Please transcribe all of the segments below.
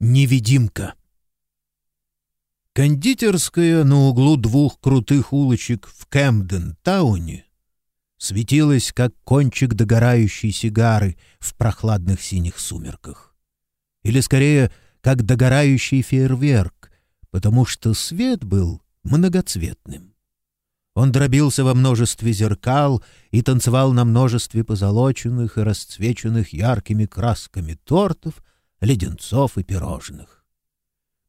Невидимка. Кондитерская на углу двух крутых улочек в Кэмден-тауне светилась, как кончик догорающей сигары в прохладных синих сумерках. Или, скорее, как догорающий фейерверк, потому что свет был многоцветным. Он дробился во множестве зеркал и танцевал на множестве позолоченных и расцвеченных яркими красками тортов, леденцов и пирожных.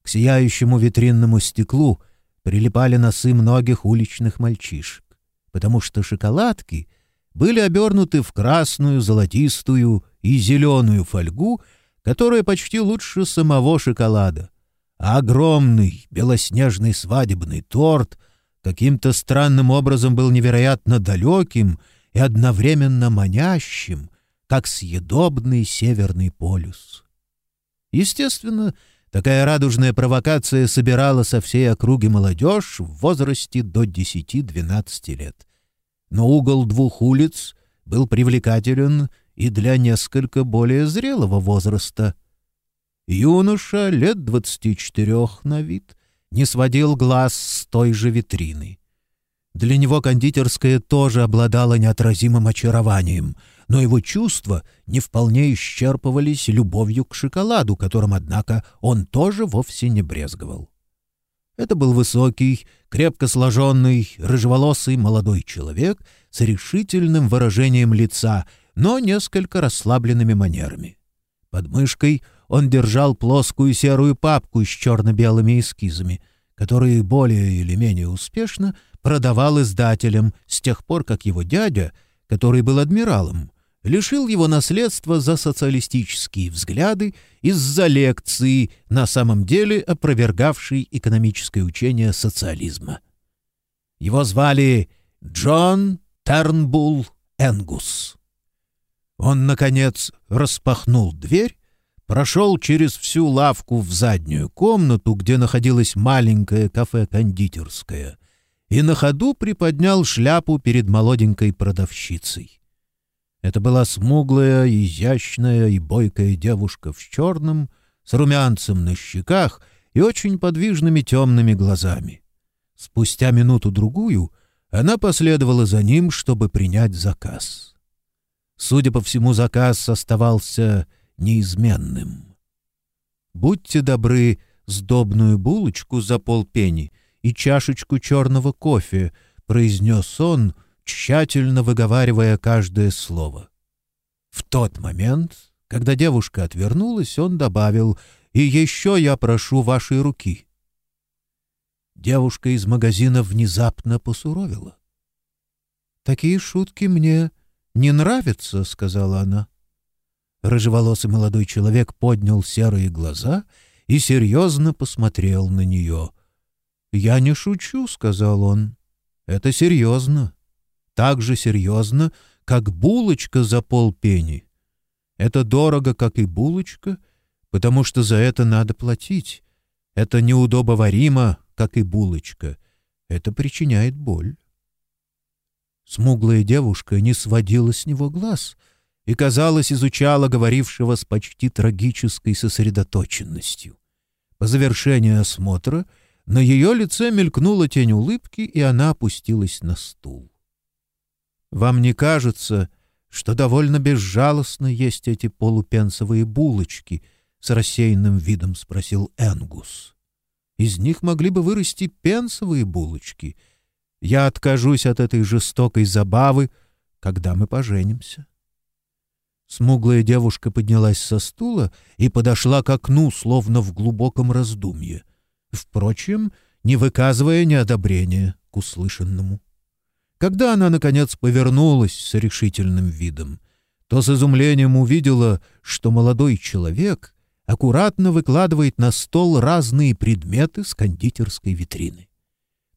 К сияющему витринному стеклу прилипали носы многих уличных мальчишек, потому что шоколадки были обернуты в красную, золотистую и зеленую фольгу, которая почти лучше самого шоколада, а огромный белоснежный свадебный торт каким-то странным образом был невероятно далеким и одновременно манящим, как съедобный северный полюс. Естественно, такая радужная провокация собирала со всей округи молодежь в возрасте до 10-12 лет. Но угол двух улиц был привлекателен и для несколько более зрелого возраста. Юноша лет двадцати четырех на вид не сводил глаз с той же витрины. Для него кондитерская тоже обладала неотразимым очарованием — но его чувства не вполне исчерпывались любовью к шоколаду, которым, однако, он тоже вовсе не брезговал. Это был высокий, крепко сложенный, рыжеволосый молодой человек с решительным выражением лица, но несколько расслабленными манерами. Под мышкой он держал плоскую серую папку с черно-белыми эскизами, которые более или менее успешно продавал издателям с тех пор, как его дядя, который был адмиралом, лишил его наследства за социалистические взгляды из-за лекции, на самом деле опровергавшей экономическое учение социализма. Его звали Джон Тернбулл Энгус. Он, наконец, распахнул дверь, прошел через всю лавку в заднюю комнату, где находилось маленькое кафе-кондитерское, и на ходу приподнял шляпу перед молоденькой продавщицей. Это была смуглая, изящная и бойкая девушка в черном, с румянцем на щеках и очень подвижными темными глазами. Спустя минуту-другую она последовала за ним, чтобы принять заказ. Судя по всему, заказ оставался неизменным. «Будьте добры, сдобную булочку за полпени и чашечку черного кофе», — произнес он, — тщательно выговаривая каждое слово. В тот момент, когда девушка отвернулась, он добавил «И еще я прошу вашей руки». Девушка из магазина внезапно посуровила. «Такие шутки мне не нравятся», — сказала она. Рыжеволосый молодой человек поднял серые глаза и серьезно посмотрел на нее. «Я не шучу», — сказал он. «Это серьезно так же серьезно, как булочка за полпени. Это дорого, как и булочка, потому что за это надо платить. Это неудобоваримо, как и булочка. Это причиняет боль. Смуглая девушка не сводила с него глаз и, казалось, изучала говорившего с почти трагической сосредоточенностью. По завершении осмотра на ее лице мелькнула тень улыбки, и она опустилась на стул. Вам не кажется, что довольно безжалостно есть эти полупенсовые булочки?» — с рассеянным видом спросил Энгус. «Из них могли бы вырасти пенсовые булочки. Я откажусь от этой жестокой забавы, когда мы поженимся». Смуглая девушка поднялась со стула и подошла к окну, словно в глубоком раздумье, впрочем, не выказывая неодобрения к услышанному. Когда она, наконец, повернулась с решительным видом, то с изумлением увидела, что молодой человек аккуратно выкладывает на стол разные предметы с кондитерской витрины.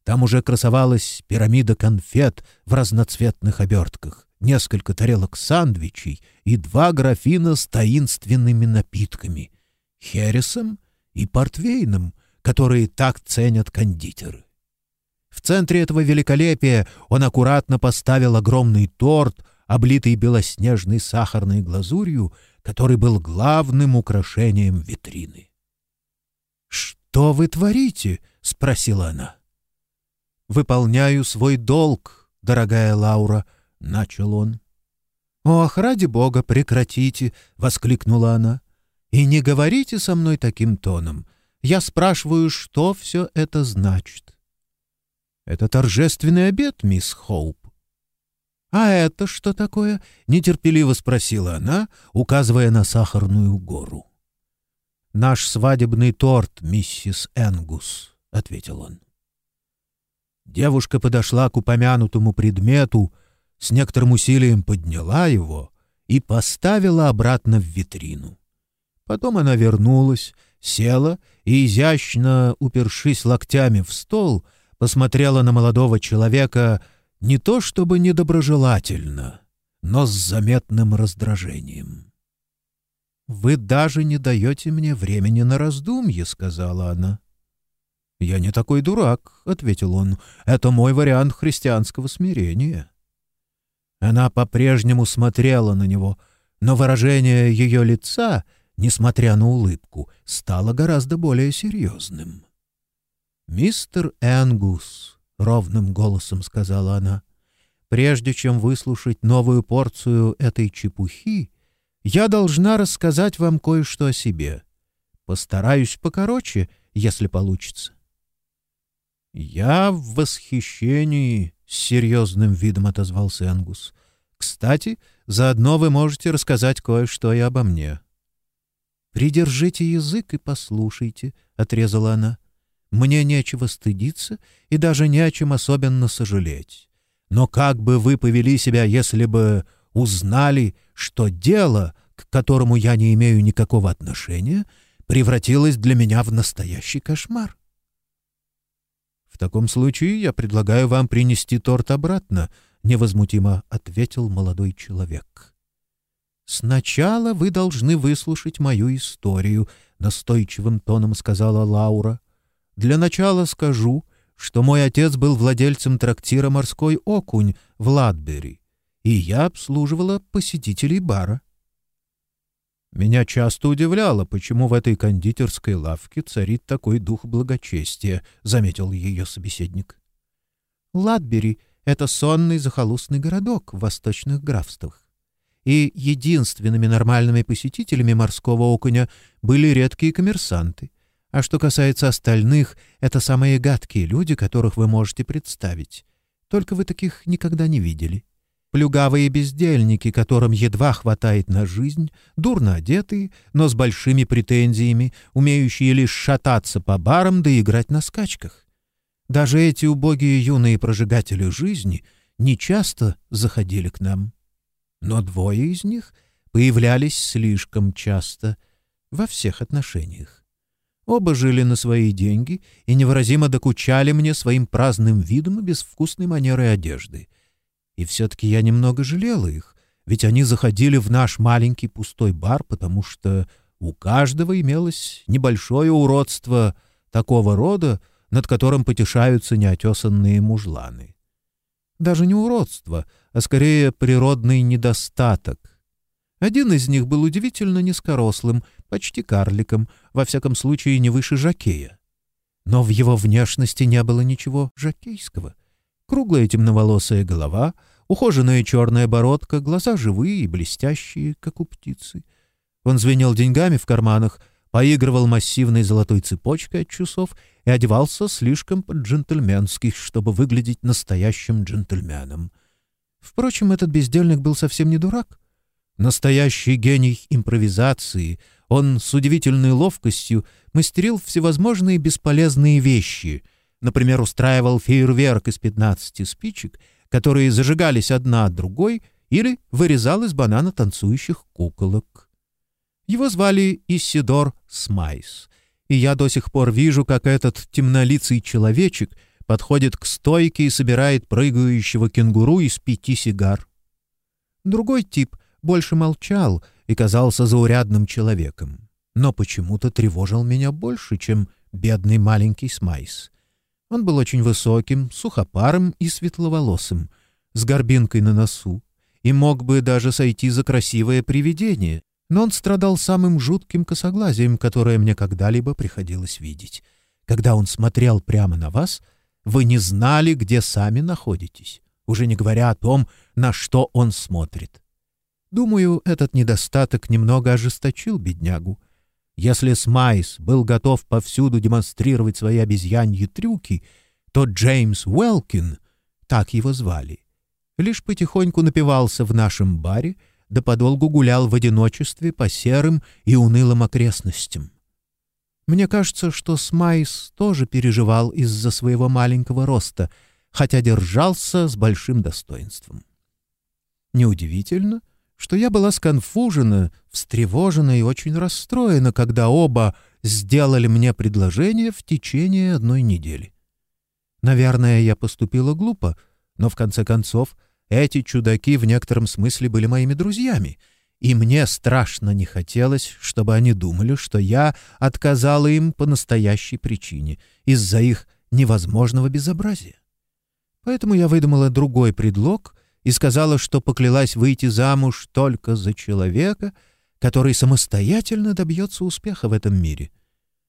Там уже красовалась пирамида конфет в разноцветных обертках, несколько тарелок сандвичей и два графина с таинственными напитками — хересом и портвейном, которые так ценят кондитеры. В центре этого великолепия он аккуратно поставил огромный торт, облитый белоснежной сахарной глазурью, который был главным украшением витрины. «Что вы творите?» — спросила она. «Выполняю свой долг, дорогая Лаура», — начал он. «Ох, ради бога, прекратите!» — воскликнула она. «И не говорите со мной таким тоном. Я спрашиваю, что все это значит». «Это торжественный обед, мисс Хоуп». «А это что такое?» — нетерпеливо спросила она, указывая на сахарную гору. «Наш свадебный торт, миссис Энгус», — ответил он. Девушка подошла к упомянутому предмету, с некоторым усилием подняла его и поставила обратно в витрину. Потом она вернулась, села и, изящно упершись локтями в стол, посмотрела на молодого человека не то чтобы недоброжелательно, но с заметным раздражением. «Вы даже не даете мне времени на раздумье», — сказала она. «Я не такой дурак», — ответил он. «Это мой вариант христианского смирения». Она по-прежнему смотрела на него, но выражение ее лица, несмотря на улыбку, стало гораздо более серьезным. «Мистер Энгус», — ровным голосом сказала она, — «прежде чем выслушать новую порцию этой чепухи, я должна рассказать вам кое-что о себе. Постараюсь покороче, если получится». «Я в восхищении», — с серьезным видом отозвался Ангус. «Кстати, заодно вы можете рассказать кое-что и обо мне». «Придержите язык и послушайте», — отрезала она. «Мне нечего стыдиться и даже не о чем особенно сожалеть. Но как бы вы повели себя, если бы узнали, что дело, к которому я не имею никакого отношения, превратилось для меня в настоящий кошмар?» «В таком случае я предлагаю вам принести торт обратно», — невозмутимо ответил молодой человек. «Сначала вы должны выслушать мою историю», — настойчивым тоном сказала Лаура. «Для начала скажу, что мой отец был владельцем трактира «Морской окунь» в Ладбери, и я обслуживала посетителей бара. Меня часто удивляло, почему в этой кондитерской лавке царит такой дух благочестия, — заметил ее собеседник. Ладбери — это сонный захолустный городок в восточных графствах. И единственными нормальными посетителями морского окуня были редкие коммерсанты. А что касается остальных, это самые гадкие люди, которых вы можете представить. Только вы таких никогда не видели. — Плюгавые бездельники, которым едва хватает на жизнь, дурно одетые, но с большими претензиями, умеющие лишь шататься по барам да играть на скачках. Даже эти убогие юные прожигатели жизни нечасто заходили к нам. Но двое из них появлялись слишком часто во всех отношениях. Оба жили на свои деньги и невыразимо докучали мне своим праздным видом и безвкусной манерой одежды — и все-таки я немного жалела их, ведь они заходили в наш маленький пустой бар, потому что у каждого имелось небольшое уродство такого рода, над которым потешаются неотесанные мужланы. Даже не уродство, а скорее природный недостаток. Один из них был удивительно низкорослым, почти карликом, во всяком случае не выше жакея. Но в его внешности не было ничего жакейского — Круглая темноволосая голова, ухоженная черная бородка, глаза живые и блестящие, как у птицы. Он звенел деньгами в карманах, поигрывал массивной золотой цепочкой от часов и одевался слишком по-джентльменски, чтобы выглядеть настоящим джентльменом. Впрочем, этот бездельник был совсем не дурак. Настоящий гений импровизации, он с удивительной ловкостью мастерил всевозможные бесполезные вещи — Например, устраивал фейерверк из 15 спичек, которые зажигались одна от другой, или вырезал из банана танцующих куколок. Его звали Исидор Смайс, и я до сих пор вижу, как этот темнолицый человечек подходит к стойке и собирает прыгающего кенгуру из пяти сигар. Другой тип больше молчал и казался заурядным человеком, но почему-то тревожил меня больше, чем бедный маленький Смайс. Он был очень высоким, сухопарым и светловолосым, с горбинкой на носу, и мог бы даже сойти за красивое привидение, но он страдал самым жутким косоглазием, которое мне когда-либо приходилось видеть. когда он смотрел прямо на вас, вы не знали, где сами находитесь, уже не говоря о том, на что он смотрит. Думаю, этот недостаток немного ожесточил беднягу. Если Смайс был готов повсюду демонстрировать свои обезьяньи трюки, то Джеймс Уэлкин, так его звали, лишь потихоньку напивался в нашем баре, да подолгу гулял в одиночестве по серым и унылым окрестностям. Мне кажется, что Смайс тоже переживал из-за своего маленького роста, хотя держался с большим достоинством. Неудивительно, что я была сконфужена, встревожена и очень расстроена, когда оба сделали мне предложение в течение одной недели. Наверное, я поступила глупо, но в конце концов эти чудаки в некотором смысле были моими друзьями, и мне страшно не хотелось, чтобы они думали, что я отказала им по настоящей причине, из-за их невозможного безобразия. Поэтому я выдумала другой предлог и сказала, что поклялась выйти замуж только за человека, который самостоятельно добьется успеха в этом мире.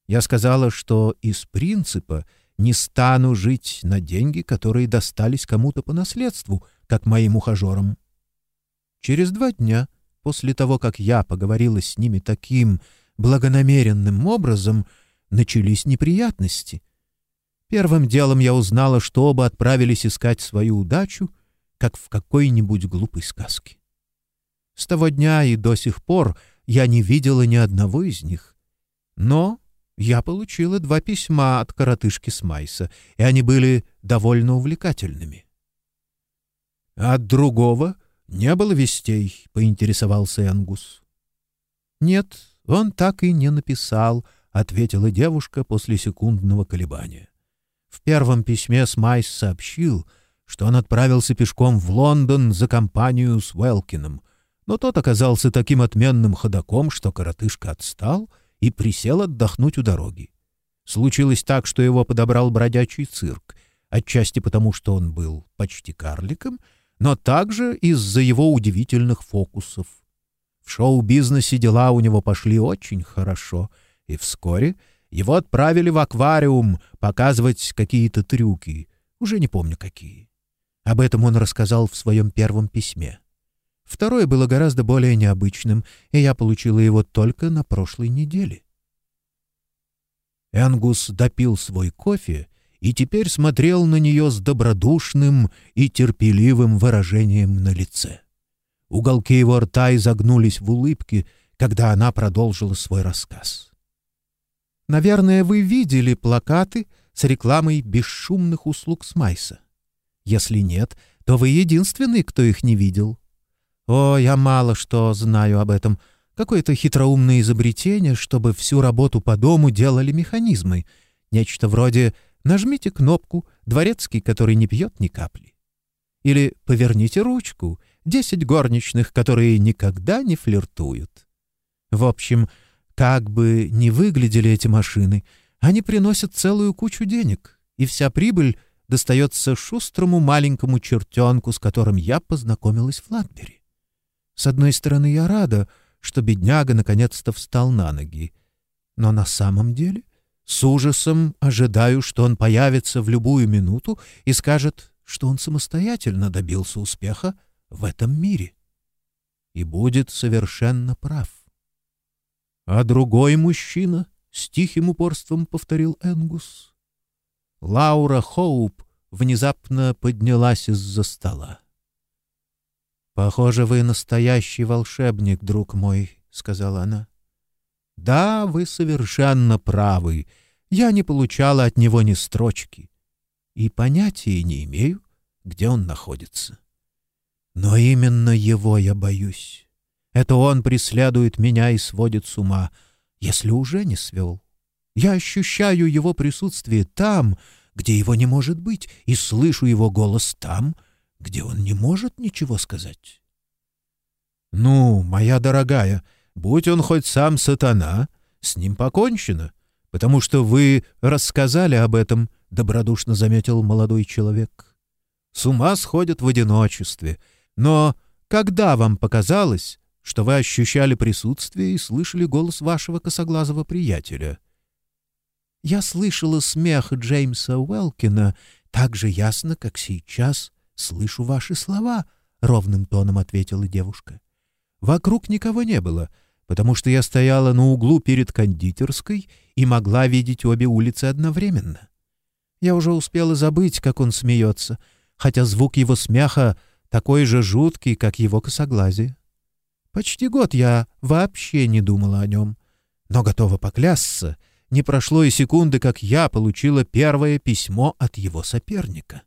Я сказала, что из принципа не стану жить на деньги, которые достались кому-то по наследству, как моим ухажерам. Через два дня, после того, как я поговорила с ними таким благонамеренным образом, начались неприятности. Первым делом я узнала, что оба отправились искать свою удачу, как в какой-нибудь глупой сказке. С того дня и до сих пор я не видела ни одного из них. Но я получила два письма от коротышки Смайса, и они были довольно увлекательными. «От другого не было вестей», — поинтересовался Энгус. «Нет, он так и не написал», — ответила девушка после секундного колебания. В первом письме Смайс сообщил, что он отправился пешком в Лондон за компанию с Уэлкином, но тот оказался таким отменным ходаком, что коротышка отстал — и присел отдохнуть у дороги. Случилось так, что его подобрал бродячий цирк, отчасти потому, что он был почти карликом, но также из-за его удивительных фокусов. В шоу-бизнесе дела у него пошли очень хорошо, и вскоре его отправили в аквариум показывать какие-то трюки, уже не помню какие. Об этом он рассказал в своем первом письме. Второе было гораздо более необычным, и я получила его только на прошлой неделе. Энгус допил свой кофе и теперь смотрел на нее с добродушным и терпеливым выражением на лице. Уголки его рта изогнулись в улыбке, когда она продолжила свой рассказ. «Наверное, вы видели плакаты с рекламой бесшумных услуг Смайса. Если нет, то вы единственный, кто их не видел. О, я мало что знаю об этом. Какое-то хитроумное изобретение, чтобы всю работу по дому делали механизмы. Нечто вроде «нажмите кнопку, дворецкий, который не пьет ни капли». Или «поверните ручку, десять горничных, которые никогда не флиртуют». В общем, как бы ни выглядели эти машины, они приносят целую кучу денег, и вся прибыль достается шустрому маленькому чертенку, с которым я познакомилась в Ладбери. С одной стороны, я рада, что бедняга наконец-то встал на ноги. Но на самом деле с ужасом ожидаю, что он появится в любую минуту и скажет, что он самостоятельно добился успеха в этом мире. И будет совершенно прав. А другой мужчина с тихим упорством повторил Энгус. Лаура Хоуп внезапно поднялась из-за стола. «Похоже, вы настоящий волшебник, друг мой», — сказала она. «Да, вы совершенно правы. Я не получала от него ни строчки. И понятия не имею, где он находится. Но именно его я боюсь. Это он преследует меня и сводит с ума, если уже не свел. Я ощущаю его присутствие там, где его не может быть, и слышу его голос там, где он не может ничего сказать. «Ну, моя дорогая, будь он хоть сам сатана, с ним покончено, потому что вы рассказали об этом», — добродушно заметил молодой человек. «С ума сходят в одиночестве, но когда вам показалось, что вы ощущали присутствие и слышали голос вашего косоглазого приятеля?» Я слышала смех Джеймса Уэлкина так же ясно, как сейчас слышу ваши слова, — ровным тоном ответила девушка. Вокруг никого не было, потому что я стояла на углу перед кондитерской и могла видеть обе улицы одновременно. Я уже успела забыть, как он смеется, хотя звук его смеха такой же жуткий, как его косоглазие. Почти год я вообще не думала о нем, но готова поклясться, не прошло и секунды, как я получила первое письмо от его соперника.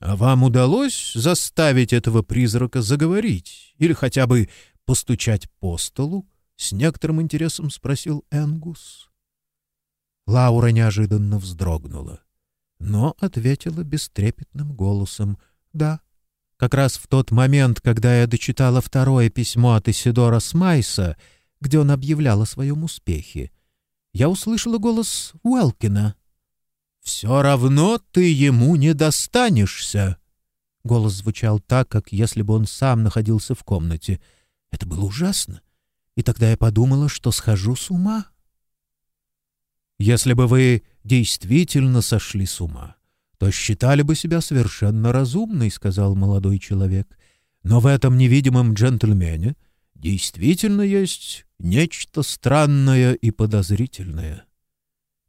«А вам удалось заставить этого призрака заговорить или хотя бы постучать по столу?» — с некоторым интересом спросил Энгус. Лаура неожиданно вздрогнула, но ответила бестрепетным голосом «Да». Как раз в тот момент, когда я дочитала второе письмо от Исидора Смайса, где он объявлял о своем успехе, я услышала голос Уэлкина. «Все равно ты ему не достанешься!» Голос звучал так, как если бы он сам находился в комнате. Это было ужасно. И тогда я подумала, что схожу с ума. Если бы вы действительно сошли с ума, то считали бы себя совершенно разумной, — сказал молодой человек. Но в этом невидимом джентльмене действительно есть нечто странное и подозрительное.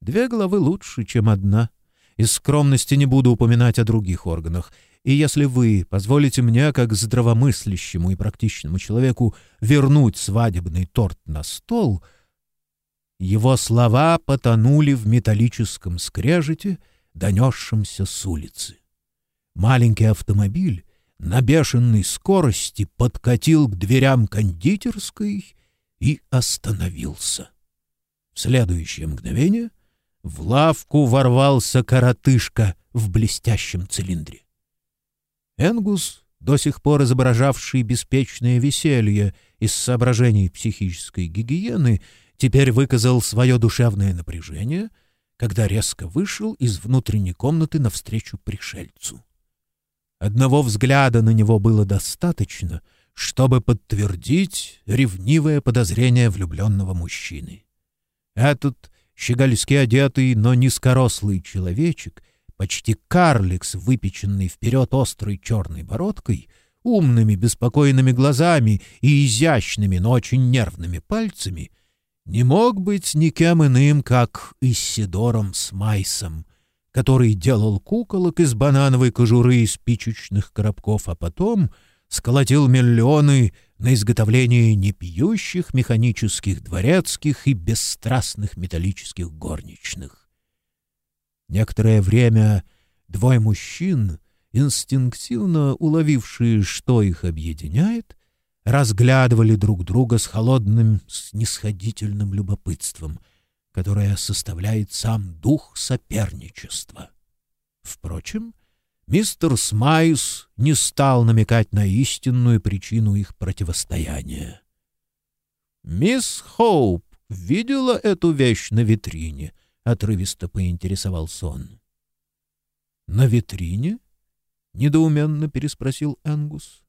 Две головы лучше, чем одна. Из скромности не буду упоминать о других органах. И если вы позволите мне, как здравомыслящему и практичному человеку, вернуть свадебный торт на стол — его слова потонули в металлическом скрежете, донесшемся с улицы. Маленький автомобиль на бешеной скорости подкатил к дверям кондитерской и остановился. В следующее мгновение в лавку ворвался коротышка в блестящем цилиндре. Энгус, до сих пор изображавший беспечное веселье из соображений психической гигиены, теперь выказал свое душевное напряжение, когда резко вышел из внутренней комнаты навстречу пришельцу. Одного взгляда на него было достаточно, чтобы подтвердить ревнивое подозрение влюбленного мужчины. Этот щегольски одетый, но низкорослый человечек, почти карлик с выпеченной вперед острой черной бородкой, умными беспокойными глазами и изящными, но очень нервными пальцами — не мог быть никем иным, как Исидором Смайсом, который делал куколок из банановой кожуры и спичечных коробков, а потом сколотил миллионы на изготовление непьющих механических дворецких и бесстрастных металлических горничных. Некоторое время двое мужчин, инстинктивно уловившие, что их объединяет, разглядывали друг друга с холодным, снисходительным любопытством, которое составляет сам дух соперничества. Впрочем, мистер Смайс не стал намекать на истинную причину их противостояния. «Мисс Хоуп видела эту вещь на витрине?» — отрывисто поинтересовался он. «На витрине?» — недоуменно переспросил Энгус.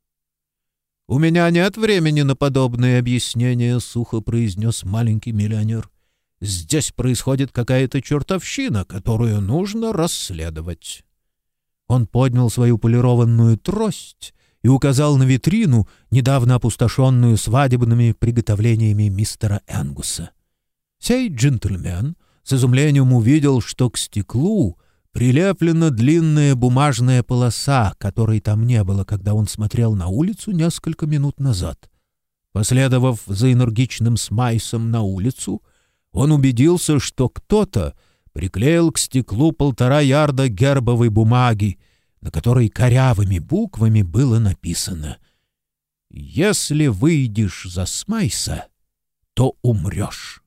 «У меня нет времени на подобные объяснения», — сухо произнес маленький миллионер. «Здесь происходит какая-то чертовщина, которую нужно расследовать». Он поднял свою полированную трость и указал на витрину, недавно опустошенную свадебными приготовлениями мистера Энгуса. Сей джентльмен с изумлением увидел, что к стеклу прилеплена длинная бумажная полоса, которой там не было, когда он смотрел на улицу несколько минут назад. Последовав за энергичным Смайсом на улицу, он убедился, что кто-то приклеил к стеклу полтора ярда гербовой бумаги, на которой корявыми буквами было написано «Если выйдешь за Смайса, то умрешь».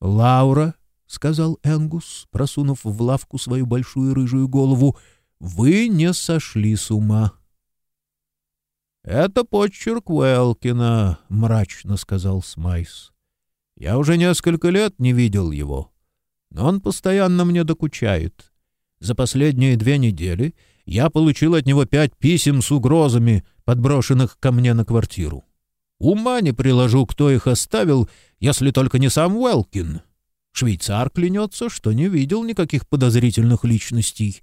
Лаура — сказал Энгус, просунув в лавку свою большую рыжую голову, — вы не сошли с ума. — Это почерк Уэлкина, — мрачно сказал Смайс. — Я уже несколько лет не видел его, но он постоянно мне докучает. За последние две недели я получил от него пять писем с угрозами, подброшенных ко мне на квартиру. Ума не приложу, кто их оставил, если только не сам Уэлкин. — Швейцар клянется, что не видел никаких подозрительных личностей.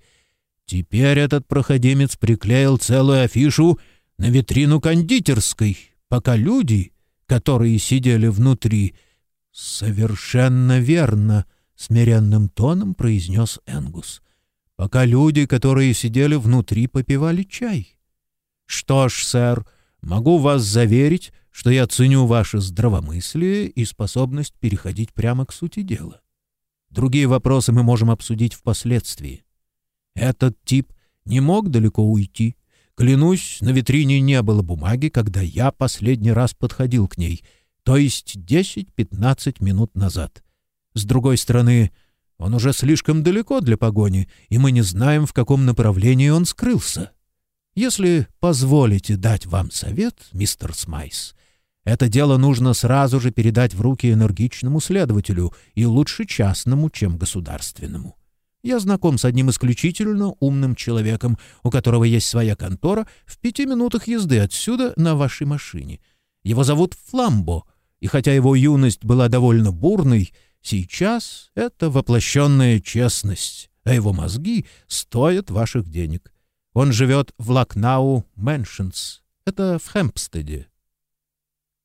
Теперь этот проходимец приклеил целую афишу на витрину кондитерской, пока люди, которые сидели внутри, совершенно верно, смиренным тоном произнес Энгус, пока люди, которые сидели внутри, попивали чай. Что ж, сэр, могу вас заверить, что я ценю ваше здравомыслие и способность переходить прямо к сути дела. Другие вопросы мы можем обсудить впоследствии. Этот тип не мог далеко уйти. Клянусь, на витрине не было бумаги, когда я последний раз подходил к ней, то есть 10-15 минут назад. С другой стороны, он уже слишком далеко для погони, и мы не знаем, в каком направлении он скрылся. Если позволите дать вам совет, мистер Смайс, это дело нужно сразу же передать в руки энергичному следователю и лучше частному, чем государственному. Я знаком с одним исключительно умным человеком, у которого есть своя контора в пяти минутах езды отсюда на вашей машине. Его зовут Фламбо, и хотя его юность была довольно бурной, сейчас это воплощенная честность, а его мозги стоят ваших денег. Он живет в Лакнау Мэншенс. Это в Хэмпстеде.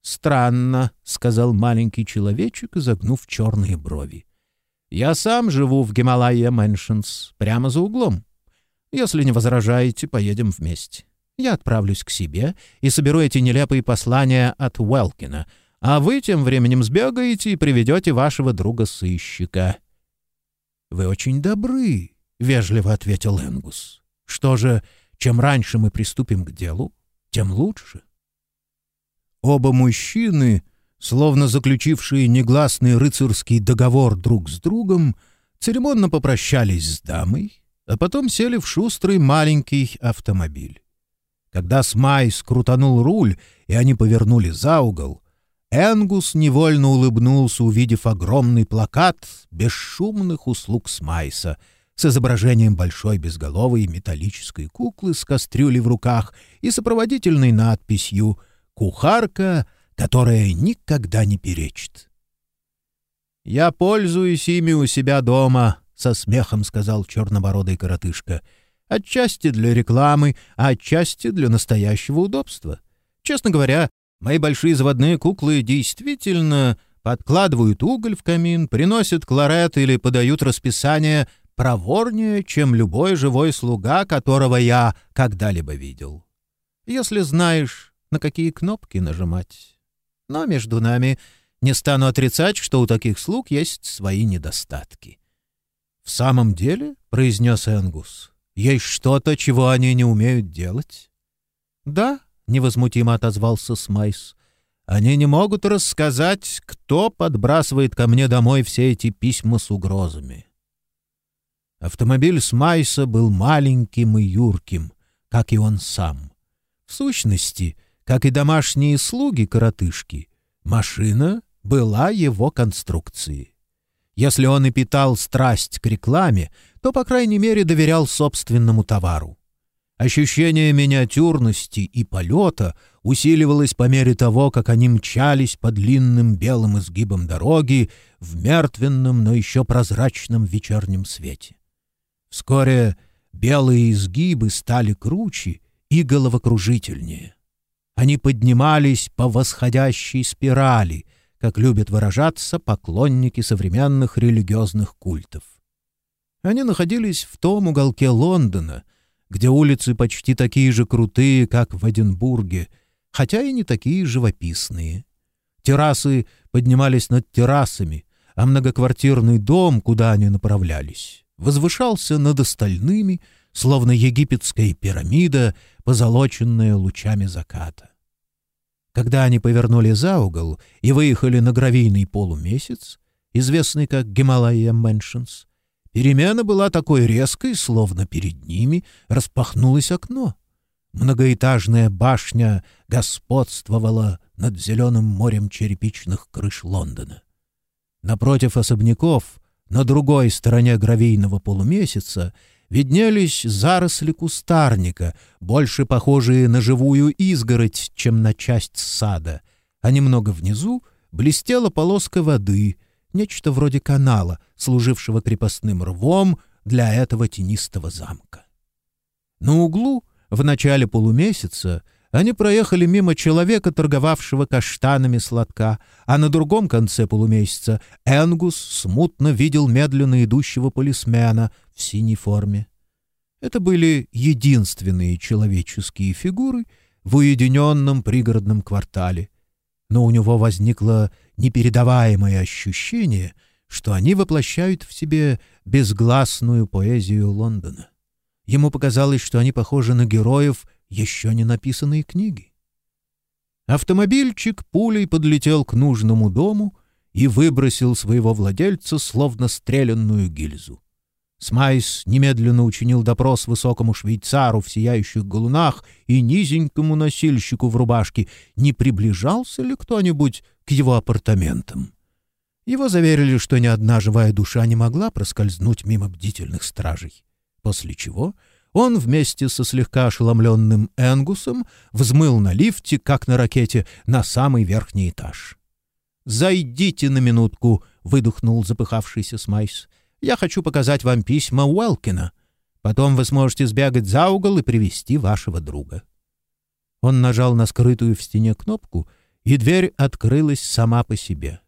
«Странно», — сказал маленький человечек, изогнув черные брови. «Я сам живу в Гималайя Мэншенс, прямо за углом. Если не возражаете, поедем вместе. Я отправлюсь к себе и соберу эти нелепые послания от Уэлкина, а вы тем временем сбегаете и приведете вашего друга-сыщика». «Вы очень добры», — вежливо ответил Энгус. «Что же, чем раньше мы приступим к делу, тем лучше». Оба мужчины, словно заключившие негласный рыцарский договор друг с другом, церемонно попрощались с дамой, а потом сели в шустрый маленький автомобиль. Когда Смай скрутанул руль, и они повернули за угол, Энгус невольно улыбнулся, увидев огромный плакат бесшумных услуг Смайса с изображением большой безголовой металлической куклы с кастрюлей в руках и сопроводительной надписью — кухарка, которая никогда не перечит. «Я пользуюсь ими у себя дома», — со смехом сказал чернобородый коротышка. «Отчасти для рекламы, а отчасти для настоящего удобства. Честно говоря, мои большие заводные куклы действительно подкладывают уголь в камин, приносят кларет или подают расписание проворнее, чем любой живой слуга, которого я когда-либо видел. Если знаешь, на какие кнопки нажимать. Но между нами не стану отрицать, что у таких слуг есть свои недостатки. «В самом деле», — произнес Энгус, — «есть что-то, чего они не умеют делать?» «Да», — невозмутимо отозвался Смайс, — «они не могут рассказать, кто подбрасывает ко мне домой все эти письма с угрозами». Автомобиль Смайса был маленьким и юрким, как и он сам. В сущности, — как и домашние слуги-коротышки, машина была его конструкцией. Если он и питал страсть к рекламе, то, по крайней мере, доверял собственному товару. Ощущение миниатюрности и полета усиливалось по мере того, как они мчались по длинным белым изгибам дороги в мертвенном, но еще прозрачном вечернем свете. Вскоре белые изгибы стали круче и головокружительнее. Они поднимались по восходящей спирали, как любят выражаться поклонники современных религиозных культов. Они находились в том уголке Лондона, где улицы почти такие же крутые, как в Эдинбурге, хотя и не такие живописные. Террасы поднимались над террасами, а многоквартирный дом, куда они направлялись, возвышался над остальными, словно египетская пирамида, позолоченная лучами заката. Когда они повернули за угол и выехали на гравийный полумесяц, известный как Гималайя Мэншенс, перемена была такой резкой, словно перед ними распахнулось окно. Многоэтажная башня господствовала над зеленым морем черепичных крыш Лондона. Напротив особняков, на другой стороне гравийного полумесяца, виднелись заросли кустарника, больше похожие на живую изгородь, чем на часть сада, а немного внизу блестела полоска воды, нечто вроде канала, служившего крепостным рвом для этого тенистого замка. На углу в начале полумесяца они проехали мимо человека, торговавшего каштанами сладка, а на другом конце полумесяца Энгус смутно видел медленно идущего полисмена в синей форме. Это были единственные человеческие фигуры в уединенном пригородном квартале, но у него возникло непередаваемое ощущение, что они воплощают в себе безгласную поэзию Лондона. Ему показалось, что они похожи на героев еще не написанные книги. Автомобильчик пулей подлетел к нужному дому и выбросил своего владельца, словно стрелянную гильзу. Смайс немедленно учинил допрос высокому швейцару в сияющих галунах и низенькому носильщику в рубашке, не приближался ли кто-нибудь к его апартаментам. Его заверили, что ни одна живая душа не могла проскользнуть мимо бдительных стражей, после чего он вместе со слегка ошеломленным Энгусом взмыл на лифте, как на ракете, на самый верхний этаж. «Зайдите на минутку», — выдохнул запыхавшийся Смайс. «Я хочу показать вам письма Уэлкина. Потом вы сможете сбегать за угол и привести вашего друга». Он нажал на скрытую в стене кнопку, и дверь открылась сама по себе.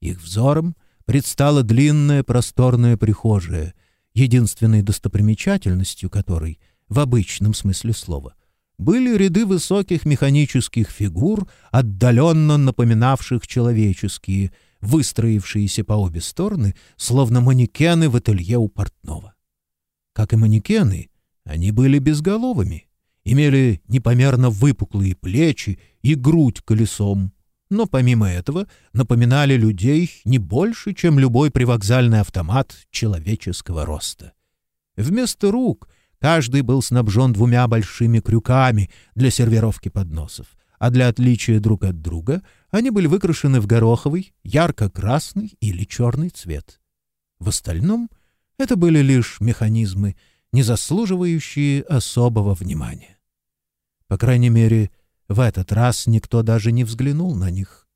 Их взором предстала длинная просторная прихожая — единственной достопримечательностью которой, в обычном смысле слова, были ряды высоких механических фигур, отдаленно напоминавших человеческие, выстроившиеся по обе стороны, словно манекены в ателье у портного. Как и манекены, они были безголовыми, имели непомерно выпуклые плечи и грудь колесом, но помимо этого напоминали людей не больше, чем любой привокзальный автомат человеческого роста. Вместо рук каждый был снабжен двумя большими крюками для сервировки подносов, а для отличия друг от друга они были выкрашены в гороховый, ярко-красный или черный цвет. В остальном это были лишь механизмы, не заслуживающие особого внимания. По крайней мере, в этот раз никто даже не взглянул на них.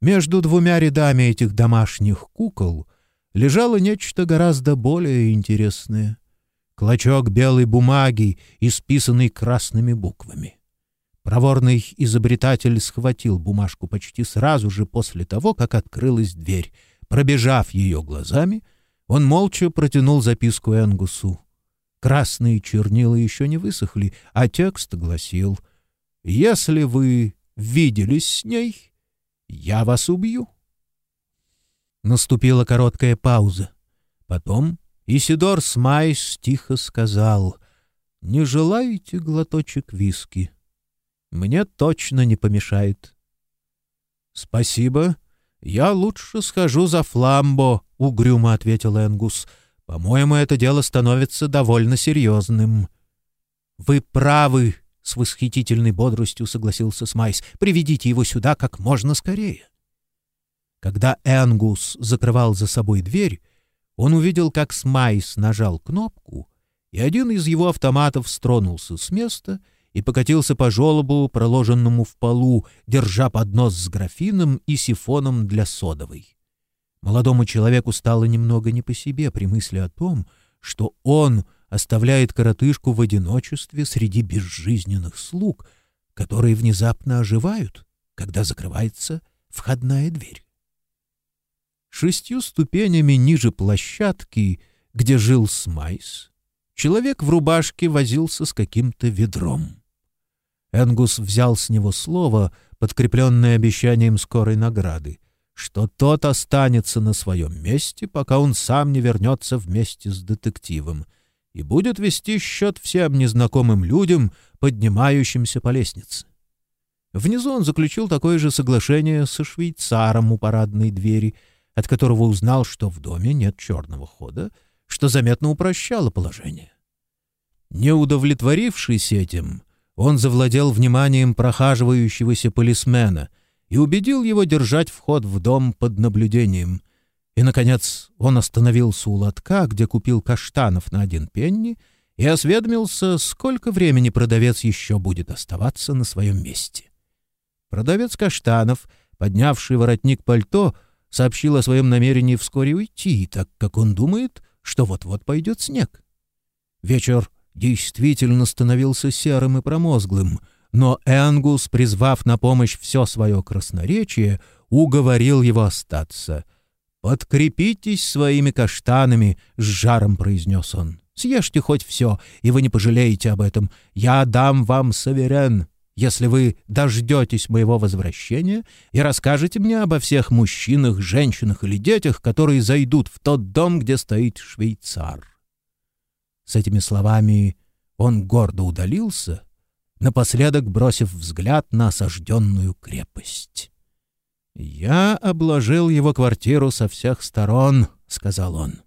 Между двумя рядами этих домашних кукол лежало нечто гораздо более интересное. Клочок белой бумаги, исписанный красными буквами. Проворный изобретатель схватил бумажку почти сразу же после того, как открылась дверь. Пробежав ее глазами, он молча протянул записку Энгусу. Красные чернила еще не высохли, а текст гласил — если вы виделись с ней, я вас убью. Наступила короткая пауза. Потом Исидор Смайс тихо сказал, «Не желаете глоточек виски? Мне точно не помешает». «Спасибо. Я лучше схожу за Фламбо», — угрюмо ответил Энгус. «По-моему, это дело становится довольно серьезным». «Вы правы», — с восхитительной бодростью согласился Смайс. «Приведите его сюда как можно скорее». Когда Энгус закрывал за собой дверь, он увидел, как Смайс нажал кнопку, и один из его автоматов стронулся с места и покатился по желобу, проложенному в полу, держа поднос с графином и сифоном для содовой. Молодому человеку стало немного не по себе при мысли о том, что он — оставляет коротышку в одиночестве среди безжизненных слуг, которые внезапно оживают, когда закрывается входная дверь. Шестью ступенями ниже площадки, где жил Смайс, человек в рубашке возился с каким-то ведром. Энгус взял с него слово, подкрепленное обещанием скорой награды, что тот останется на своем месте, пока он сам не вернется вместе с детективом — и будет вести счет всем незнакомым людям, поднимающимся по лестнице. Внизу он заключил такое же соглашение со швейцаром у парадной двери, от которого узнал, что в доме нет черного хода, что заметно упрощало положение. Не удовлетворившись этим, он завладел вниманием прохаживающегося полисмена и убедил его держать вход в дом под наблюдением, и, наконец, он остановился у лотка, где купил каштанов на один пенни, и осведомился, сколько времени продавец еще будет оставаться на своем месте. Продавец каштанов, поднявший воротник пальто, сообщил о своем намерении вскоре уйти, так как он думает, что вот-вот пойдет снег. Вечер действительно становился серым и промозглым, но Энгус, призвав на помощь все свое красноречие, уговорил его остаться. «Подкрепитесь своими каштанами», — с жаром произнес он. «Съешьте хоть все, и вы не пожалеете об этом. Я дам вам саверен, если вы дождетесь моего возвращения и расскажете мне обо всех мужчинах, женщинах или детях, которые зайдут в тот дом, где стоит швейцар». С этими словами он гордо удалился, напоследок бросив взгляд на осажденную крепость. «Я обложил его квартиру со всех сторон», — сказал он.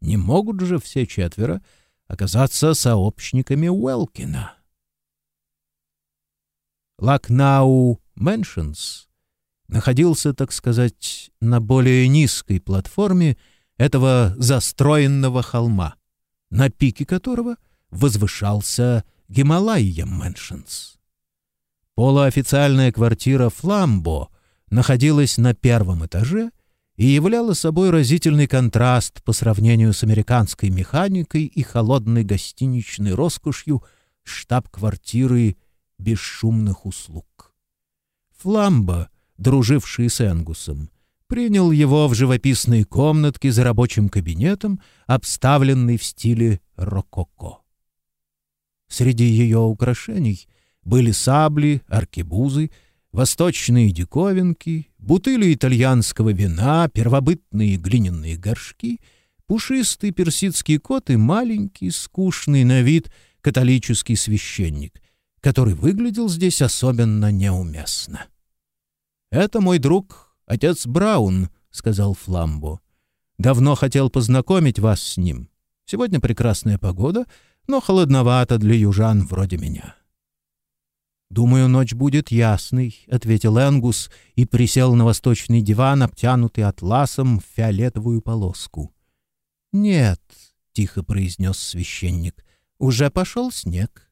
«Не могут же все четверо оказаться сообщниками Уэлкина». Лакнау Мэншенс находился, так сказать, на более низкой платформе этого застроенного холма, на пике которого возвышался Гималайя Мэншенс. Полуофициальная квартира Фламбо находилась на первом этаже и являла собой разительный контраст по сравнению с американской механикой и холодной гостиничной роскошью штаб-квартиры бесшумных услуг. Фламбо, друживший с Энгусом, принял его в живописной комнатке за рабочим кабинетом, обставленный в стиле рококо. Среди ее украшений были сабли, аркебузы, восточные диковинки, бутыли итальянского вина, первобытные глиняные горшки, пушистый персидский кот и маленький, скучный на вид католический священник, который выглядел здесь особенно неуместно. «Это мой друг, отец Браун», — сказал Фламбо. «Давно хотел познакомить вас с ним. Сегодня прекрасная погода, но холодновато для южан вроде меня». «Думаю, ночь будет ясной», — ответил Энгус и присел на восточный диван, обтянутый атласом в фиолетовую полоску. «Нет», — тихо произнес священник, — «уже пошел снег».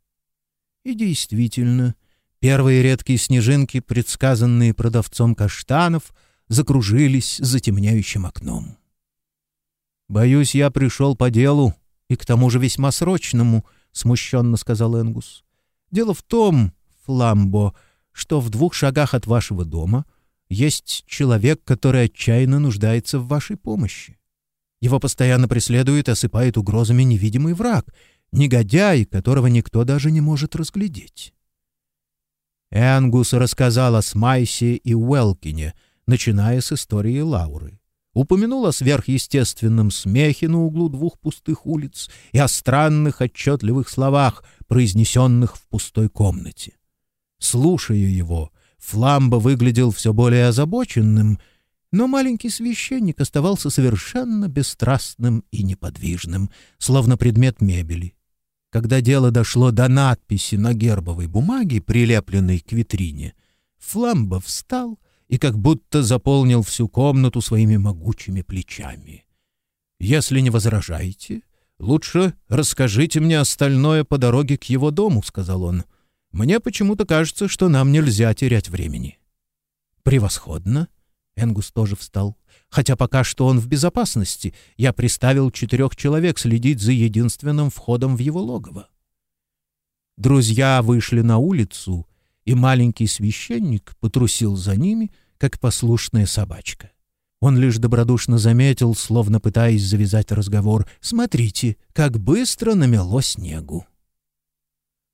И действительно, первые редкие снежинки, предсказанные продавцом каштанов, закружились за темняющим окном. «Боюсь, я пришел по делу, и к тому же весьма срочному», — смущенно сказал Энгус. «Дело в том, Фламбо, что в двух шагах от вашего дома есть человек, который отчаянно нуждается в вашей помощи. Его постоянно преследует и осыпает угрозами невидимый враг, негодяй, которого никто даже не может разглядеть. Энгус рассказал о Смайсе и Уэлкине, начиная с истории Лауры. Упомянул о сверхъестественном смехе на углу двух пустых улиц и о странных отчетливых словах, произнесенных в пустой комнате. Слушая его, Фламба выглядел все более озабоченным, но маленький священник оставался совершенно бесстрастным и неподвижным, словно предмет мебели. Когда дело дошло до надписи на гербовой бумаге, прилепленной к витрине, Фламба встал и как будто заполнил всю комнату своими могучими плечами. «Если не возражаете, лучше расскажите мне остальное по дороге к его дому», — сказал он. Мне почему-то кажется, что нам нельзя терять времени». «Превосходно!» Энгус тоже встал. «Хотя пока что он в безопасности. Я приставил четырех человек следить за единственным входом в его логово». Друзья вышли на улицу, и маленький священник потрусил за ними, как послушная собачка. Он лишь добродушно заметил, словно пытаясь завязать разговор, «Смотрите, как быстро намело снегу».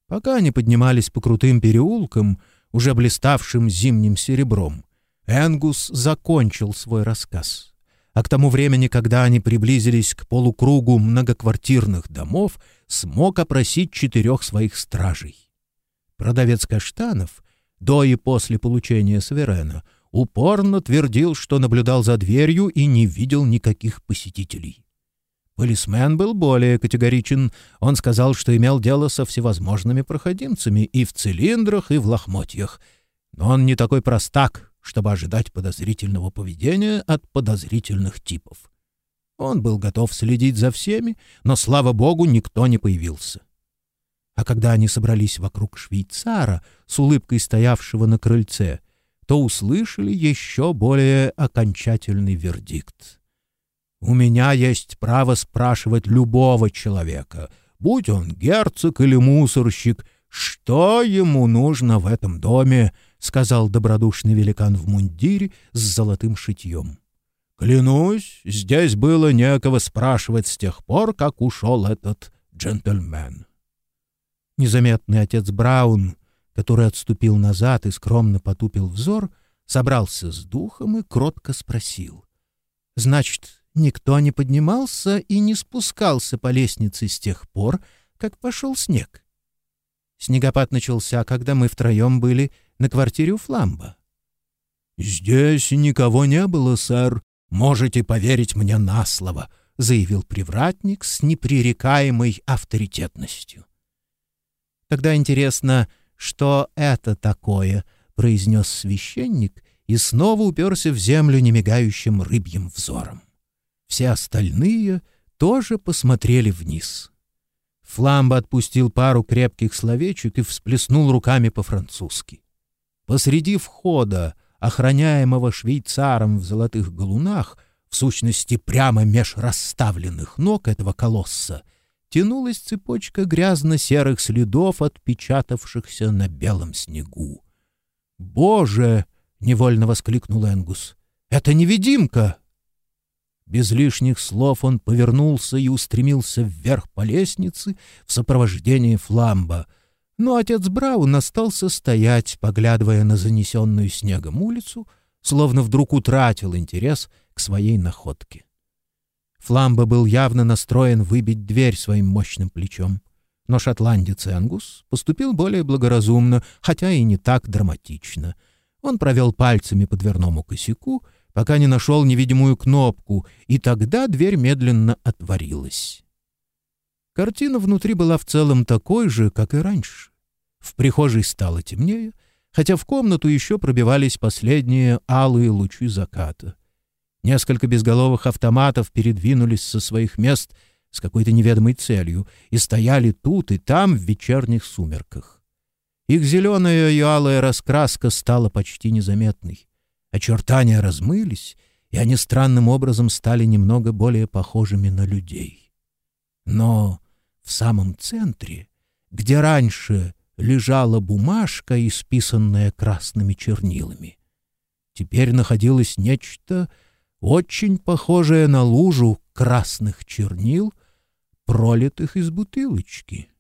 Пока они поднимались по крутым переулкам, уже блиставшим зимним серебром, Энгус закончил свой рассказ. А к тому времени, когда они приблизились к полукругу многоквартирных домов, смог опросить четырех своих стражей. Продавец каштанов, до и после получения Саверена, упорно твердил, что наблюдал за дверью и не видел никаких посетителей. Полисмен был более категоричен. Он сказал, что имел дело со всевозможными проходимцами и в цилиндрах, и в лохмотьях. Но он не такой простак, чтобы ожидать подозрительного поведения от подозрительных типов. Он был готов следить за всеми, но, слава богу, никто не появился. А когда они собрались вокруг швейцара, с улыбкой стоявшего на крыльце, то услышали еще более окончательный вердикт. «У меня есть право спрашивать любого человека, будь он герцог или мусорщик, что ему нужно в этом доме, — сказал добродушный великан в мундире с золотым шитьем. «Клянусь, здесь было некого спрашивать с тех пор, как ушел этот джентльмен». Незаметный отец Браун, который отступил назад и скромно потупил взор, собрался с духом и кротко спросил. «Значит, никто не поднимался и не спускался по лестнице с тех пор, как пошел снег?» Снегопад начался, когда мы втроем были на квартире у Фламба. «Здесь никого не было, сэр. Можете поверить мне на слово», — заявил привратник с непререкаемой авторитетностью. «Тогда интересно, что это такое?» — произнес священник и снова уперся в землю немигающим рыбьим взором. Все остальные тоже посмотрели вниз. Фламба отпустил пару крепких словечек и всплеснул руками по-французски. Посреди входа, охраняемого швейцаром в золотых галунах, в сущности прямо меж расставленных ног этого колосса, тянулась цепочка грязно-серых следов, отпечатавшихся на белом снегу. «Боже!» — невольно воскликнул Энгус. «Это невидимка!» Без лишних слов он повернулся и устремился вверх по лестнице в сопровождении фламба — но отец Браун остался стоять, поглядывая на занесенную снегом улицу, словно вдруг утратил интерес к своей находке. Фламба был явно настроен выбить дверь своим мощным плечом. Но шотландец Энгус поступил более благоразумно, хотя и не так драматично. Он провел пальцами по дверному косяку, пока не нашел невидимую кнопку, и тогда дверь медленно отворилась. Картина внутри была в целом такой же, как и раньше. В прихожей стало темнее, хотя в комнату еще пробивались последние алые лучи заката. Несколько безголовых автоматов передвинулись со своих мест с какой-то неведомой целью и стояли тут и там в вечерних сумерках. Их зеленая и алая раскраска стала почти незаметной. Очертания размылись, и они странным образом стали немного более похожими на людей. Но в самом центре, где раньше лежала бумажка, исписанная красными чернилами. Теперь находилось нечто очень похожее на лужу красных чернил, пролитых из бутылочки.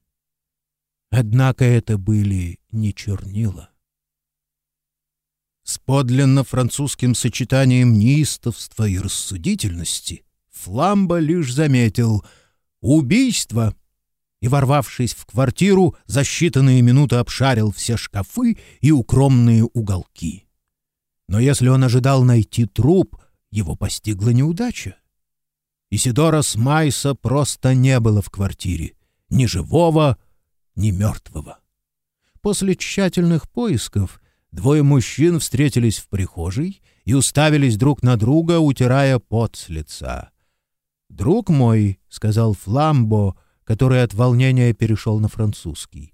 Однако это были не чернила. С подлинно французским сочетанием неистовства и рассудительности Фламба лишь заметил «Убийство!» и, ворвавшись в квартиру, за считанные минуты обшарил все шкафы и укромные уголки. Но если он ожидал найти труп, его постигла неудача. Исидора Смайса просто не было в квартире, ни живого, ни мертвого. После тщательных поисков двое мужчин встретились в прихожей и уставились друг на друга, утирая пот с лица. «Друг мой», — сказал Фламбо, — который от волнения перешел на французский.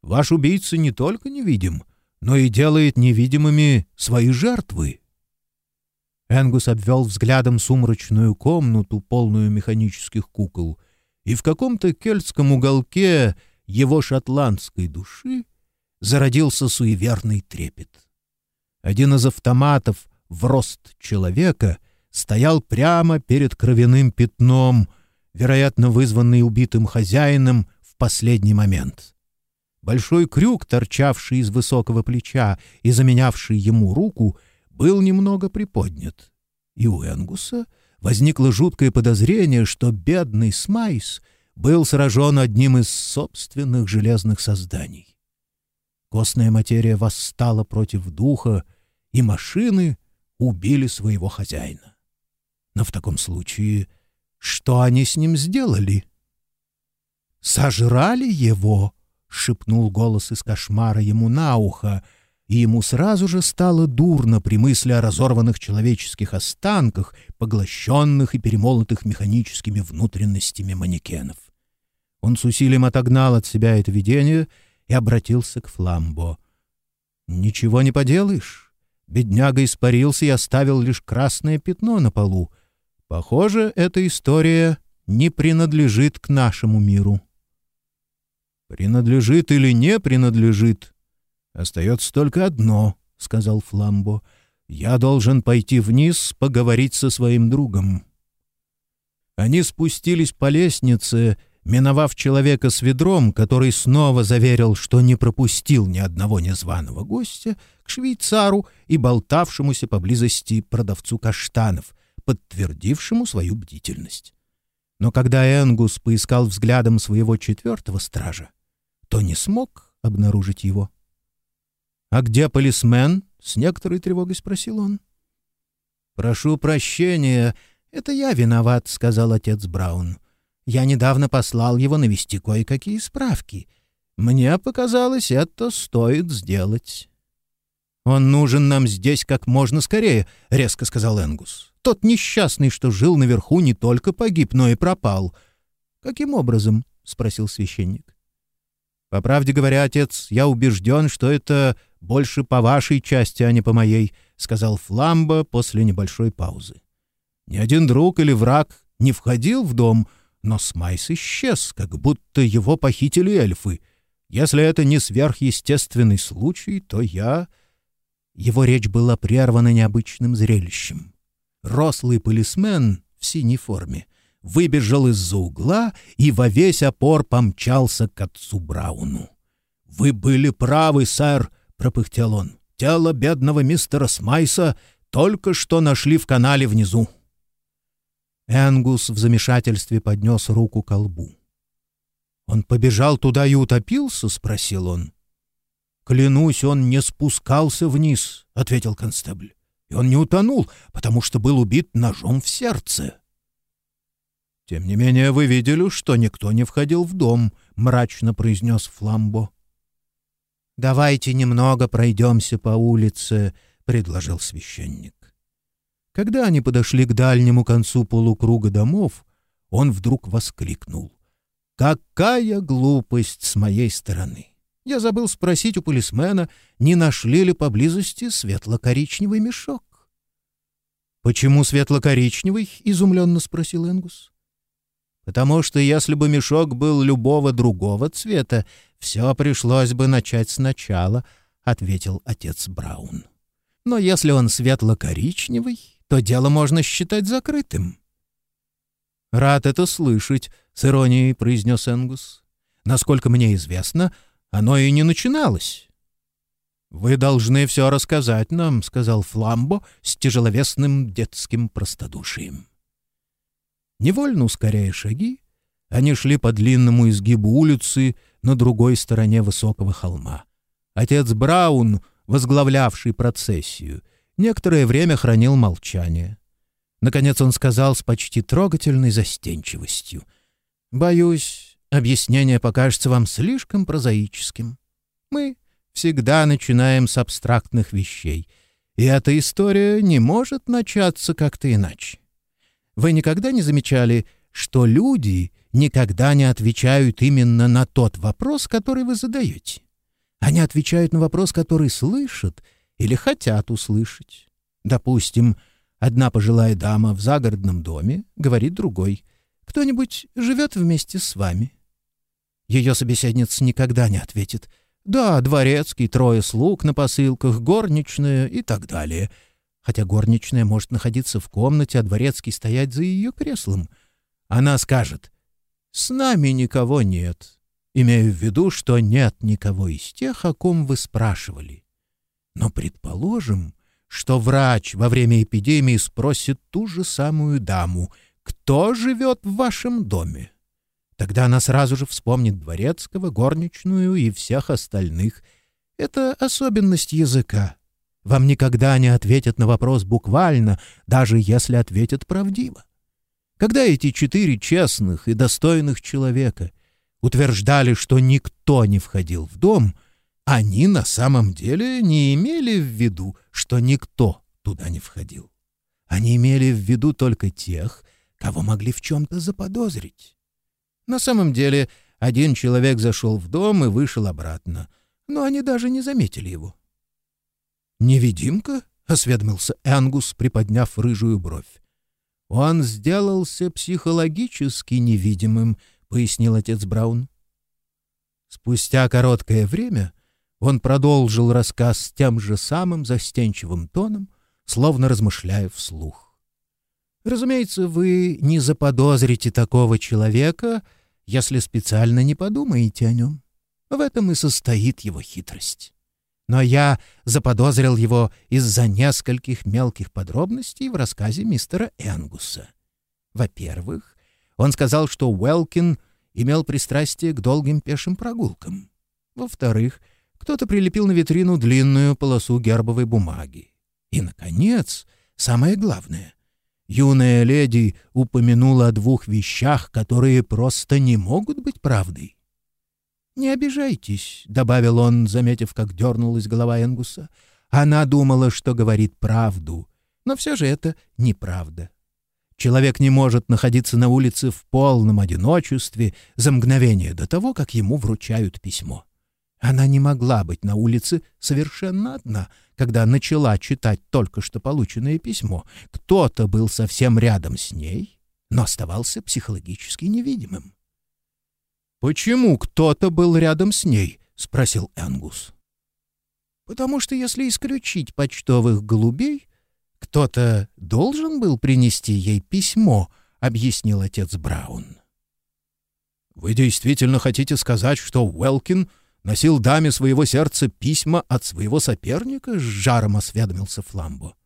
«Ваш убийца не только невидим, но и делает невидимыми свои жертвы». Энгус обвел взглядом сумрачную комнату, полную механических кукол, и в каком-то кельтском уголке его шотландской души зародился суеверный трепет. Один из автоматов в рост человека стоял прямо перед кровяным пятном — вероятно, вызванный убитым хозяином в последний момент. Большой крюк, торчавший из высокого плеча и заменявший ему руку, был немного приподнят. И у Энгуса возникло жуткое подозрение, что бедный Смайс был сражен одним из собственных железных созданий. Костная материя восстала против духа, и машины убили своего хозяина. Но в таком случае что они с ним сделали? «Сожрали его!» — шепнул голос из кошмара ему на ухо, и ему сразу же стало дурно при мысли о разорванных человеческих останках, поглощенных и перемолотых механическими внутренностями манекенов. Он с усилием отогнал от себя это видение и обратился к Фламбо. «Ничего не поделаешь. Бедняга испарился и оставил лишь красное пятно на полу. Похоже, эта история не принадлежит к нашему миру. «Принадлежит или не принадлежит? Остается только одно», — сказал Фламбо. «Я должен пойти вниз, поговорить со своим другом». Они спустились по лестнице, миновав человека с ведром, который снова заверил, что не пропустил ни одного незваного гостя, к швейцару и болтавшемуся поблизости продавцу каштанов, подтвердившему свою бдительность. Но когда Энгус поискал взглядом своего четвертого стража, то не смог обнаружить его. «А где полисмен?» — с некоторой тревогой спросил он. «Прошу прощения, это я виноват», — сказал отец Браун. «Я недавно послал его навести кое-какие справки. Мне показалось, это стоит сделать». «Он нужен нам здесь как можно скорее», — резко сказал Энгус. «Тот несчастный, что жил наверху, не только погиб, но и пропал». «Каким образом?» — спросил священник. «По правде говоря, отец, я убежден, что это больше по вашей части, а не по моей», — сказал Фламба после небольшой паузы. «Ни один друг или враг не входил в дом, но Смайс исчез, как будто его похитили эльфы. Если это не сверхъестественный случай, то я...» Его речь была прервана необычным зрелищем. Рослый полисмен в синей форме выбежал из-за угла и во весь опор помчался к отцу Брауну. «Вы были правы, сэр», — пропыхтел он. «Тело бедного мистера Смайса только что нашли в канале внизу». Энгус в замешательстве поднес руку к колбу. «Он побежал туда и утопился?» — спросил он. «Клянусь, он не спускался вниз», — ответил констебль. «И он не утонул, потому что был убит ножом в сердце». «Тем не менее, вы видели, что никто не входил в дом», — мрачно произнес Фламбо. «Давайте немного пройдемся по улице», — предложил священник. Когда они подошли к дальнему концу полукруга домов, он вдруг воскликнул. «Какая глупость с моей стороны!» Я забыл спросить у полисмена, не нашли ли поблизости светло-коричневый мешок. «Почему светло-коричневый?» — изумленно спросил Энгус. «Потому что если бы мешок был любого другого цвета, все пришлось бы начать сначала», — ответил отец Браун. «Но если он светло-коричневый, то дело можно считать закрытым». «Рад это слышать», — с иронией произнес Энгус. «Насколько мне известно, оно и не начиналось. «Вы должны все рассказать нам», — сказал Фламбо с тяжеловесным детским простодушием. Невольно ускоряя шаги, они шли по длинному изгибу улицы на другой стороне высокого холма. Отец Браун, возглавлявший процессию, некоторое время хранил молчание. Наконец он сказал с почти трогательной застенчивостью. «Боюсь, Объяснение покажется вам слишком прозаическим. Мы всегда начинаем с абстрактных вещей, и эта история не может начаться как-то иначе. Вы никогда не замечали, что люди никогда не отвечают именно на тот вопрос, который вы задаете? Они отвечают на вопрос, который слышат или хотят услышать. Допустим, одна пожилая дама в загородном доме говорит другой. «Кто-нибудь живет вместе с вами?» Ее собеседница никогда не ответит. Да, дворецкий, трое слуг на посылках, горничная и так далее. Хотя горничная может находиться в комнате, а дворецкий стоять за ее креслом. Она скажет «С нами никого нет», имея в виду, что нет никого из тех, о ком вы спрашивали. Но предположим, что врач во время эпидемии спросит ту же самую даму, кто живет в вашем доме. Тогда она сразу же вспомнит Дворецкого, горничную и всех остальных. Это особенность языка. Вам никогда не ответят на вопрос буквально, даже если ответят правдиво. Когда эти четыре честных и достойных человека утверждали, что никто не входил в дом, они на самом деле не имели в виду, что никто туда не входил. Они имели в виду только тех, кого могли в чем-то заподозрить. На самом деле, один человек зашел в дом и вышел обратно, но они даже не заметили его. «Невидимка?» — осведомился Энгус, приподняв рыжую бровь. «Он сделался психологически невидимым», — пояснил отец Браун. Спустя короткое время он продолжил рассказ тем же самым застенчивым тоном, словно размышляя вслух. «Разумеется, вы не заподозрите такого человека, если специально не подумаете о нем. В этом и состоит его хитрость. Но я заподозрил его из-за нескольких мелких подробностей в рассказе мистера Энгуса. Во-первых, он сказал, что Уэлкин имел пристрастие к долгим пешим прогулкам. Во-вторых, кто-то прилепил на витрину длинную полосу гербовой бумаги. И, наконец, самое главное. Юная леди упомянула о двух вещах, которые просто не могут быть правдой. «Не обижайтесь», — добавил он, заметив, как дернулась голова Энгуса. Она думала, что говорит правду, но все же это неправда. Человек не может находиться на улице в полном одиночестве за мгновение до того, как ему вручают письмо. Она не могла быть на улице совершенно одна, когда начала читать только что полученное письмо. Кто-то был совсем рядом с ней, но оставался психологически невидимым. «Почему кто-то был рядом с ней?» — спросил Энгус. «Потому что если исключить почтовых голубей, кто-то должен был принести ей письмо», — объяснил отец Браун. «Вы действительно хотите сказать, что Уэлкин носил даме своего сердца письма от своего соперника?» — с жаром осведомился Фламбо.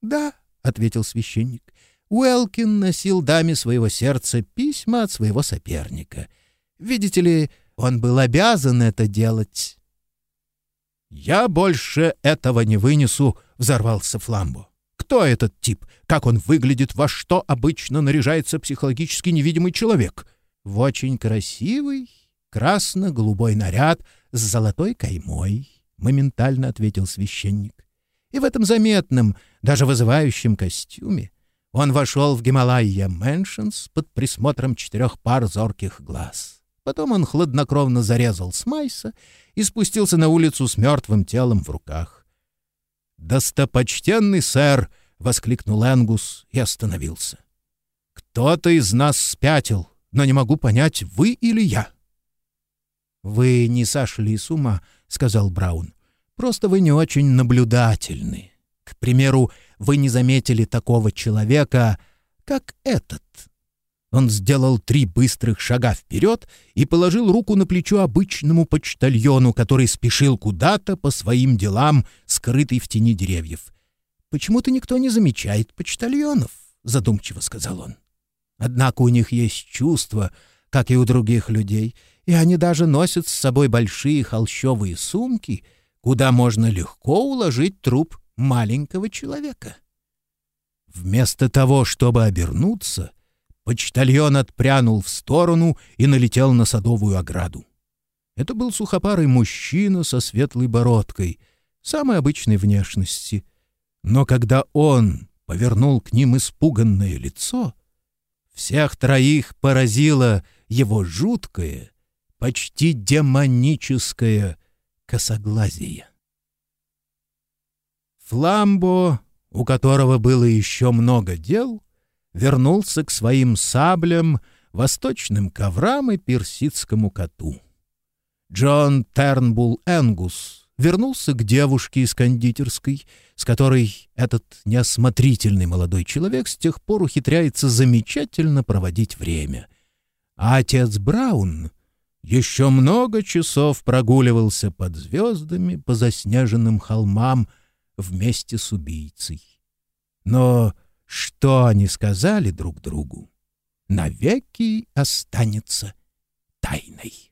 «Да», — ответил священник, — «Уэлкин носил даме своего сердца письма от своего соперника». Видите ли, он был обязан это делать. «Я больше этого не вынесу», — взорвался Фламбо. «Кто этот тип? Как он выглядит? Во что обычно наряжается психологически невидимый человек?» «В очень красивый красно-голубой наряд с золотой каймой», — моментально ответил священник. «И в этом заметном, даже вызывающем костюме он вошел в Гималайя Мэншенс под присмотром четырех пар зорких глаз». Потом он хладнокровно зарезал Смайса и спустился на улицу с мертвым телом в руках. «Достопочтенный сэр!» — воскликнул Энгус и остановился. «Кто-то из нас спятил, но не могу понять, вы или я». «Вы не сошли с ума», — сказал Браун. «Просто вы не очень наблюдательны. К примеру, вы не заметили такого человека, как этот». Он сделал три быстрых шага вперед и положил руку на плечо обычному почтальону, который спешил куда-то по своим делам, скрытый в тени деревьев. «Почему-то никто не замечает почтальонов», — задумчиво сказал он. «Однако у них есть чувства, как и у других людей, и они даже носят с собой большие холщовые сумки, куда можно легко уложить труп маленького человека». Вместо того, чтобы обернуться, Почтальон отпрянул в сторону и налетел на садовую ограду. Это был сухопарый мужчина со светлой бородкой, самой обычной внешности. Но когда он повернул к ним испуганное лицо, всех троих поразило его жуткое, почти демоническое косоглазие. Фламбо, у которого было еще много дел, вернулся к своим саблям, восточным коврам и персидскому коту. Джон Тернбул Энгус вернулся к девушке из кондитерской, с которой этот неосмотрительный молодой человек с тех пор ухитряется замечательно проводить время. А отец Браун еще много часов прогуливался под звездами по заснеженным холмам вместе с убийцей. Но что они сказали друг другу, навеки останется тайной.